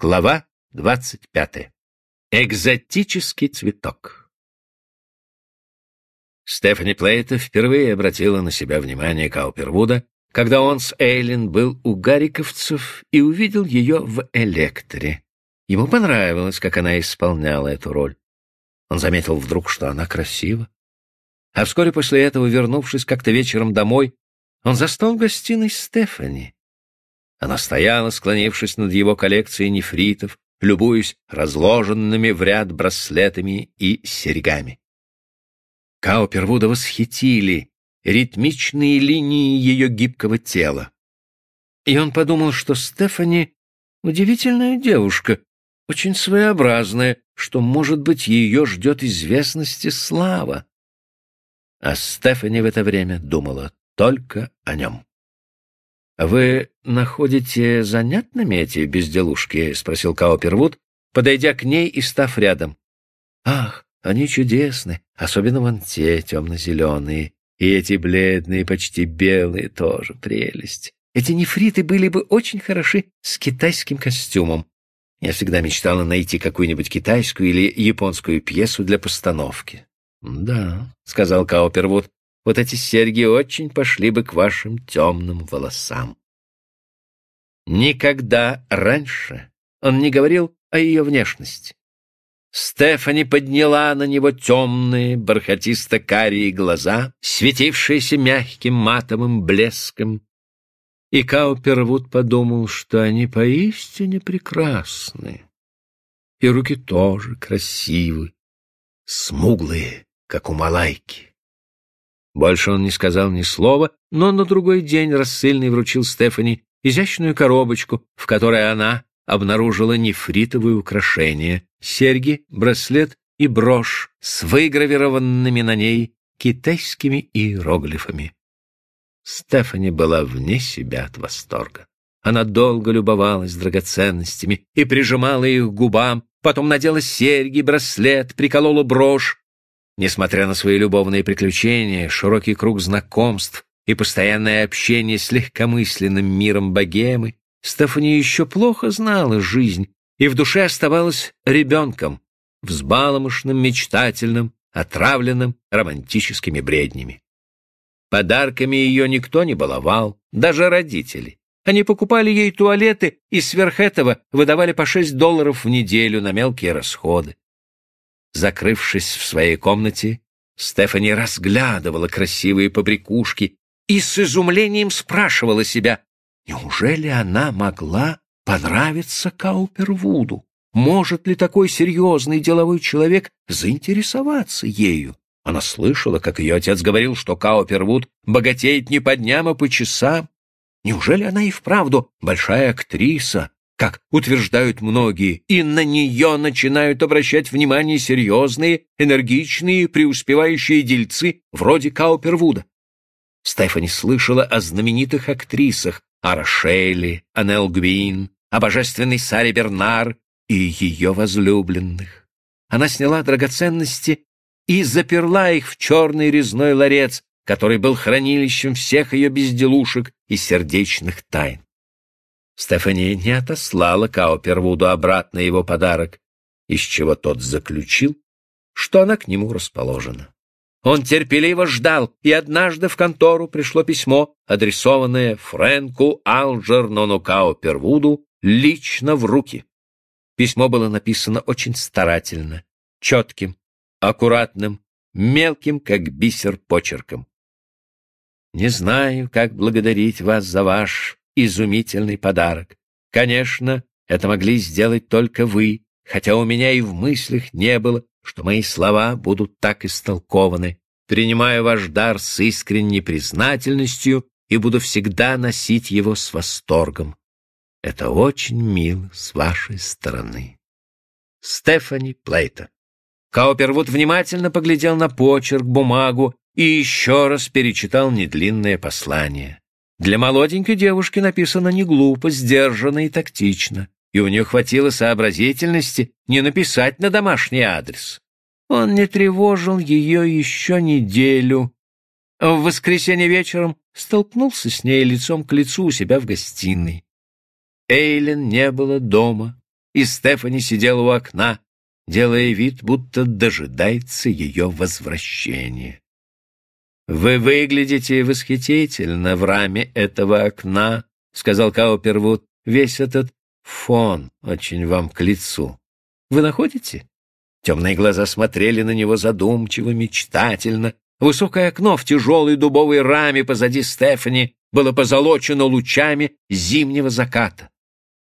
Глава двадцать пятая. Экзотический цветок. Стефани Плейта впервые обратила на себя внимание Каупервуда, когда он с Эйлин был у Гариковцев и увидел ее в «Электре». Ему понравилось, как она исполняла эту роль. Он заметил вдруг, что она красива. А вскоре после этого, вернувшись как-то вечером домой, он застал в гостиной Стефани. Она стояла, склонившись над его коллекцией нефритов, любуясь разложенными в ряд браслетами и серьгами. Каупервуда восхитили ритмичные линии ее гибкого тела. И он подумал, что Стефани — удивительная девушка, очень своеобразная, что, может быть, ее ждет известность и слава. А Стефани в это время думала только о нем. «Вы находите занятными эти безделушки?» — спросил Каупервуд, подойдя к ней и став рядом. «Ах, они чудесны, особенно вон те темно-зеленые, и эти бледные, почти белые тоже прелесть. Эти нефриты были бы очень хороши с китайским костюмом. Я всегда мечтала найти какую-нибудь китайскую или японскую пьесу для постановки». «Да», — сказал Каупервуд, вот эти серьги очень пошли бы к вашим темным волосам. Никогда раньше он не говорил о ее внешности. Стефани подняла на него темные, бархатисто-карие глаза, светившиеся мягким матовым блеском, и Каупервуд подумал, что они поистине прекрасны. И руки тоже красивы, смуглые, как у малайки. Больше он не сказал ни слова, но на другой день рассыльный вручил Стефани изящную коробочку, в которой она обнаружила нефритовые украшения, серьги, браслет и брошь с выгравированными на ней китайскими иероглифами. Стефани была вне себя от восторга. Она долго любовалась драгоценностями и прижимала их к губам, потом надела серьги, браслет, приколола брошь, Несмотря на свои любовные приключения, широкий круг знакомств и постоянное общение с легкомысленным миром богемы, Стефани еще плохо знала жизнь и в душе оставалась ребенком, взбаломышным, мечтательным, отравленным романтическими бреднями. Подарками ее никто не баловал, даже родители. Они покупали ей туалеты и сверх этого выдавали по шесть долларов в неделю на мелкие расходы. Закрывшись в своей комнате, Стефани разглядывала красивые побрякушки и с изумлением спрашивала себя, неужели она могла понравиться Каупервуду? Может ли такой серьезный деловой человек заинтересоваться ею? Она слышала, как ее отец говорил, что Каупервуд богатеет не по дням, а по часам. Неужели она и вправду большая актриса, как утверждают многие, и на нее начинают обращать внимание серьезные, энергичные, преуспевающие дельцы вроде Каупервуда. Стефани слышала о знаменитых актрисах, о Рошеле, о Нелл Гвин, о божественной Саре Бернар и ее возлюбленных. Она сняла драгоценности и заперла их в черный резной ларец, который был хранилищем всех ее безделушек и сердечных тайн. Стефани не отослала Каупервуду обратно его подарок, из чего тот заключил, что она к нему расположена. Он терпеливо ждал, и однажды в контору пришло письмо, адресованное Фрэнку Алджернону Каупервуду лично в руки. Письмо было написано очень старательно, четким, аккуратным, мелким, как бисер, почерком. «Не знаю, как благодарить вас за ваш изумительный подарок. Конечно, это могли сделать только вы, хотя у меня и в мыслях не было, что мои слова будут так истолкованы. Принимаю ваш дар с искренней признательностью и буду всегда носить его с восторгом. Это очень мило с вашей стороны. Стефани Плейта. Каупервуд внимательно поглядел на почерк, бумагу и еще раз перечитал недлинное послание. Для молоденькой девушки написано не глупо, сдержанно и тактично, и у нее хватило сообразительности не написать на домашний адрес. Он не тревожил ее еще неделю. В воскресенье вечером столкнулся с ней лицом к лицу у себя в гостиной. Эйлен не было дома, и Стефани сидела у окна, делая вид, будто дожидается ее возвращения. «Вы выглядите восхитительно в раме этого окна», — сказал Каупервуд. «Весь этот фон очень вам к лицу. Вы находите?» Темные глаза смотрели на него задумчиво, мечтательно. Высокое окно в тяжелой дубовой раме позади Стефани было позолочено лучами зимнего заката.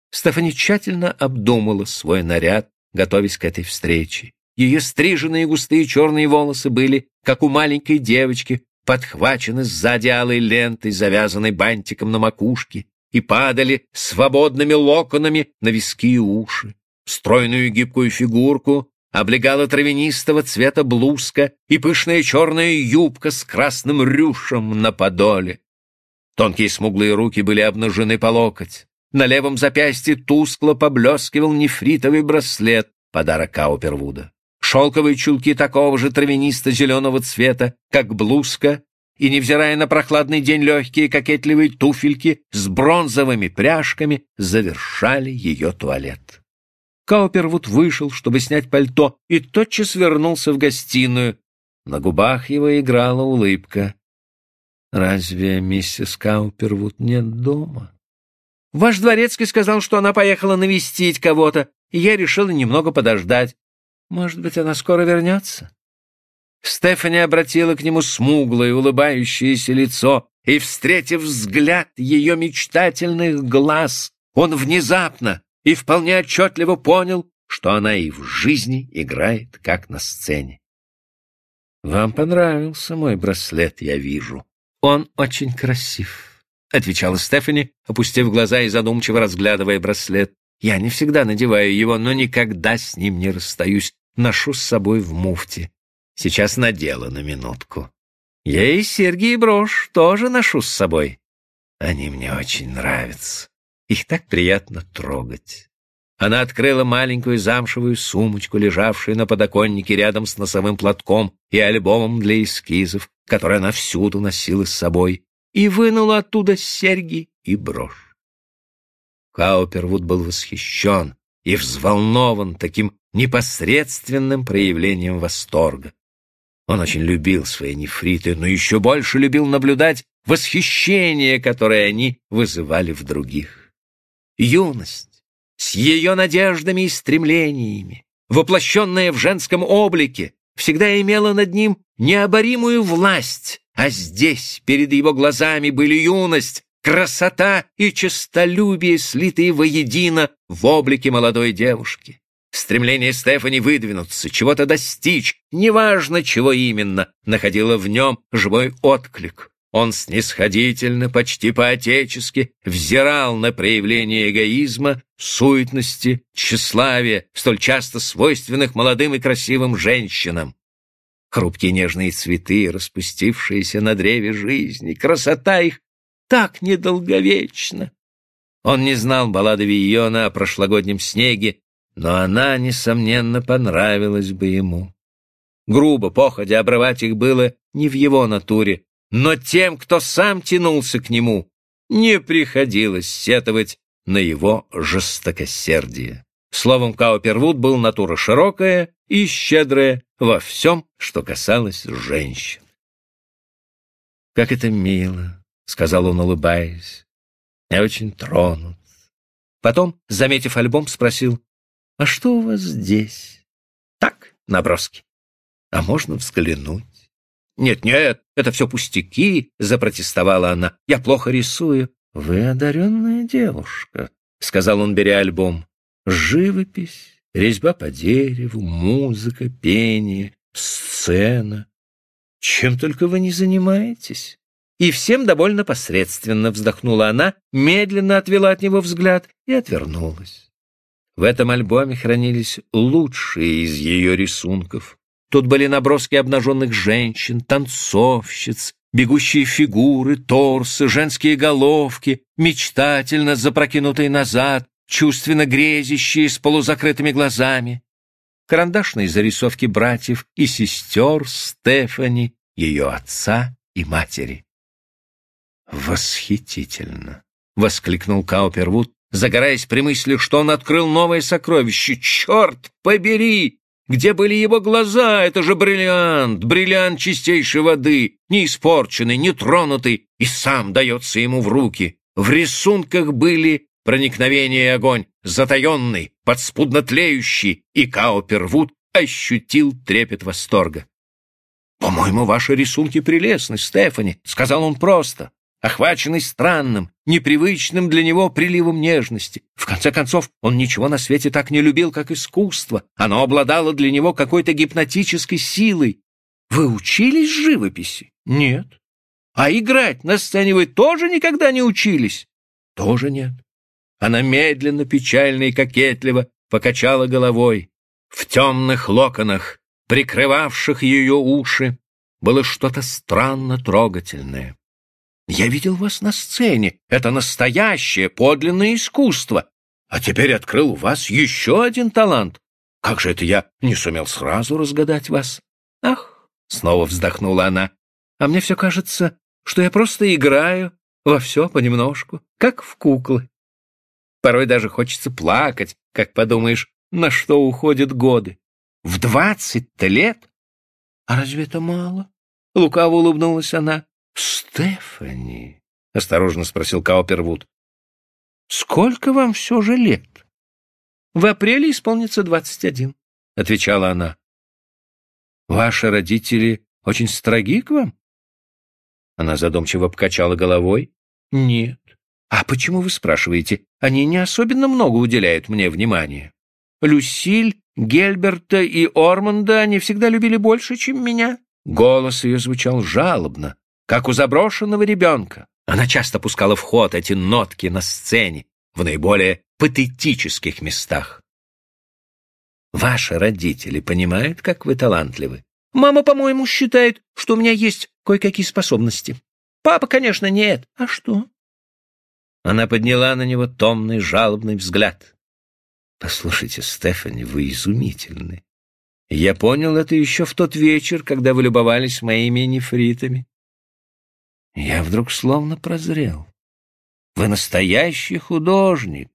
Стефани тщательно обдумала свой наряд, готовясь к этой встрече. Ее стриженные густые черные волосы были, как у маленькой девочки, подхвачены сзади алой лентой, завязанной бантиком на макушке, и падали свободными локонами на виски и уши. Стройную гибкую фигурку облегала травянистого цвета блузка и пышная черная юбка с красным рюшем на подоле. Тонкие смуглые руки были обнажены по локоть. На левом запястье тускло поблескивал нефритовый браслет, подарок Каупервуда. Шелковые чулки такого же травянисто-зеленого цвета, как блузка, и, невзирая на прохладный день, легкие кокетливые туфельки с бронзовыми пряжками завершали ее туалет. Каупервуд вышел, чтобы снять пальто, и тотчас вернулся в гостиную. На губах его играла улыбка. «Разве миссис Каупервуд нет дома?» Ваш дворецкий сказал, что она поехала навестить кого-то, и я решила немного подождать. Может быть, она скоро вернется?» Стефани обратила к нему смуглое, улыбающееся лицо, и, встретив взгляд ее мечтательных глаз, он внезапно и вполне отчетливо понял, что она и в жизни играет, как на сцене. «Вам понравился мой браслет, я вижу. Он очень красив». — отвечала Стефани, опустив глаза и задумчиво разглядывая браслет. «Я не всегда надеваю его, но никогда с ним не расстаюсь. Ношу с собой в муфте. Сейчас надела на минутку. Я и серьги и брошь тоже ношу с собой. Они мне очень нравятся. Их так приятно трогать». Она открыла маленькую замшевую сумочку, лежавшую на подоконнике рядом с носовым платком и альбомом для эскизов, который она всюду носила с собой, и вынула оттуда серьги и брошь. Каупервуд был восхищен и взволнован таким непосредственным проявлением восторга. Он очень любил свои нефриты, но еще больше любил наблюдать восхищение, которое они вызывали в других. Юность с ее надеждами и стремлениями, воплощенная в женском облике, всегда имела над ним необоримую власть, а здесь перед его глазами были юность, красота и честолюбие, слитые воедино в облике молодой девушки. Стремление Стефани выдвинуться, чего-то достичь, неважно, чего именно, находило в нем живой отклик. Он снисходительно, почти по-отечески взирал на проявление эгоизма, суетности, тщеславия, столь часто свойственных молодым и красивым женщинам хрупкие нежные цветы, распустившиеся на древе жизни, красота их так недолговечна. Он не знал баллады Вийона о прошлогоднем снеге, но она, несомненно, понравилась бы ему. Грубо, походя, обрывать их было не в его натуре, но тем, кто сам тянулся к нему, не приходилось сетовать на его жестокосердие. Словом, Каупервуд был натура широкая и щедрая во всем, что касалось женщин. «Как это мило!» — сказал он, улыбаясь. «Я очень тронут». Потом, заметив альбом, спросил, «А что у вас здесь?» «Так, наброски. А можно взглянуть?» «Нет-нет, это все пустяки», — запротестовала она. «Я плохо рисую». «Вы одаренная девушка», — сказал он, беря альбом. «Живопись резьба по дереву, музыка, пение, сцена. Чем только вы не занимаетесь. И всем довольно посредственно вздохнула она, медленно отвела от него взгляд и отвернулась. В этом альбоме хранились лучшие из ее рисунков. Тут были наброски обнаженных женщин, танцовщиц, бегущие фигуры, торсы, женские головки, мечтательно запрокинутые назад, чувственно грезящие с полузакрытыми глазами, карандашные зарисовки братьев и сестер Стефани, ее отца и матери. «Восхитительно!» — воскликнул Каупервуд, загораясь при мысли, что он открыл новое сокровище. «Черт побери! Где были его глаза? Это же бриллиант, бриллиант чистейшей воды, не испорченный, не тронутый, и сам дается ему в руки. В рисунках были проникновение и огонь, затаенный, подспудно тлеющий, и Каупервуд ощутил трепет восторга. «По-моему, ваши рисунки прелестны, Стефани», — сказал он просто, охваченный странным, непривычным для него приливом нежности. В конце концов, он ничего на свете так не любил, как искусство. Оно обладало для него какой-то гипнотической силой. Вы учились живописи? Нет. А играть на сцене вы тоже никогда не учились? Тоже нет. Она медленно, печально и кокетливо покачала головой. В темных локонах, прикрывавших ее уши, было что-то странно трогательное. Я видел вас на сцене. Это настоящее, подлинное искусство. А теперь открыл у вас еще один талант. Как же это я не сумел сразу разгадать вас? Ах, снова вздохнула она. А мне все кажется, что я просто играю во все понемножку, как в куклы. Порой даже хочется плакать, как подумаешь, на что уходят годы. В двадцать-то лет? А разве это мало? Лукаво улыбнулась она. Стефани, осторожно спросил Каупервуд, сколько вам все же лет? В апреле исполнится двадцать один, отвечала она. Ваши родители очень строги к вам? Она задумчиво покачала головой. Нет. А почему вы спрашиваете? Они не особенно много уделяют мне внимания. Люсиль, Гельберта и Орманда они всегда любили больше, чем меня. Голос ее звучал жалобно, как у заброшенного ребенка. Она часто пускала в ход эти нотки на сцене, в наиболее патетических местах. Ваши родители понимают, как вы талантливы? Мама, по-моему, считает, что у меня есть кое-какие способности. Папа, конечно, нет. А что? Она подняла на него томный, жалобный взгляд. «Послушайте, Стефани, вы изумительны. Я понял это еще в тот вечер, когда вы любовались моими нефритами. Я вдруг словно прозрел. Вы настоящий художник,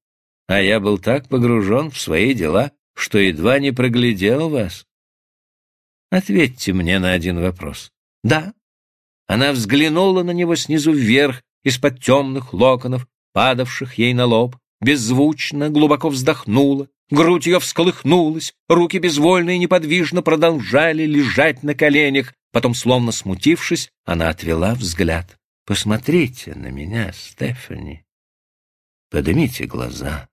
а я был так погружен в свои дела, что едва не проглядел вас. Ответьте мне на один вопрос. Да. Она взглянула на него снизу вверх, из-под темных локонов, падавших ей на лоб, беззвучно, глубоко вздохнула, грудь ее всколыхнулась, руки безвольно и неподвижно продолжали лежать на коленях, потом, словно смутившись, она отвела взгляд. «Посмотрите на меня, Стефани. Поднимите глаза.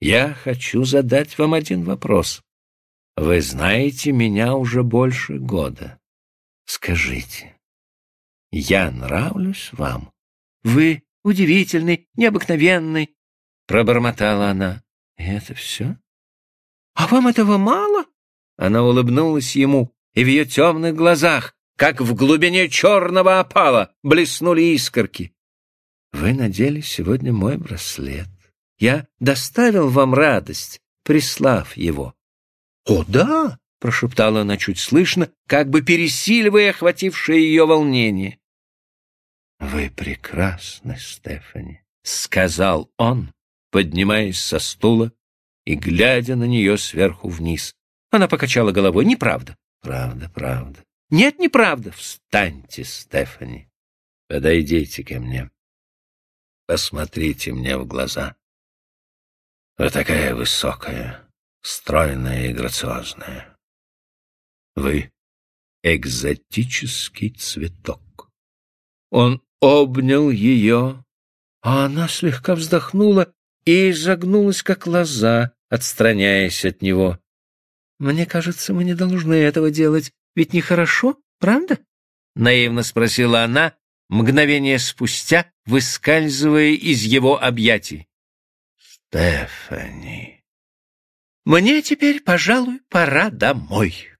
Я хочу задать вам один вопрос. Вы знаете меня уже больше года. Скажите, я нравлюсь вам? Вы удивительный, необыкновенный, — пробормотала она. — это все? — А вам этого мало? Она улыбнулась ему, и в ее темных глазах, как в глубине черного опала, блеснули искорки. — Вы надели сегодня мой браслет. Я доставил вам радость, прислав его. — О, да! — прошептала она чуть слышно, как бы пересиливая охватившее ее волнение. «Вы прекрасны, Стефани», — сказал он, поднимаясь со стула и глядя на нее сверху вниз. Она покачала головой. «Неправда». «Правда, правда». «Нет, неправда». «Встаньте, Стефани. Подойдите ко мне. Посмотрите мне в глаза. Вы такая высокая, стройная и грациозная. Вы экзотический цветок». Он обнял ее, а она слегка вздохнула и изогнулась, как лоза, отстраняясь от него. «Мне кажется, мы не должны этого делать, ведь нехорошо, правда?» — наивно спросила она, мгновение спустя выскальзывая из его объятий. «Стефани...» «Мне теперь, пожалуй, пора домой».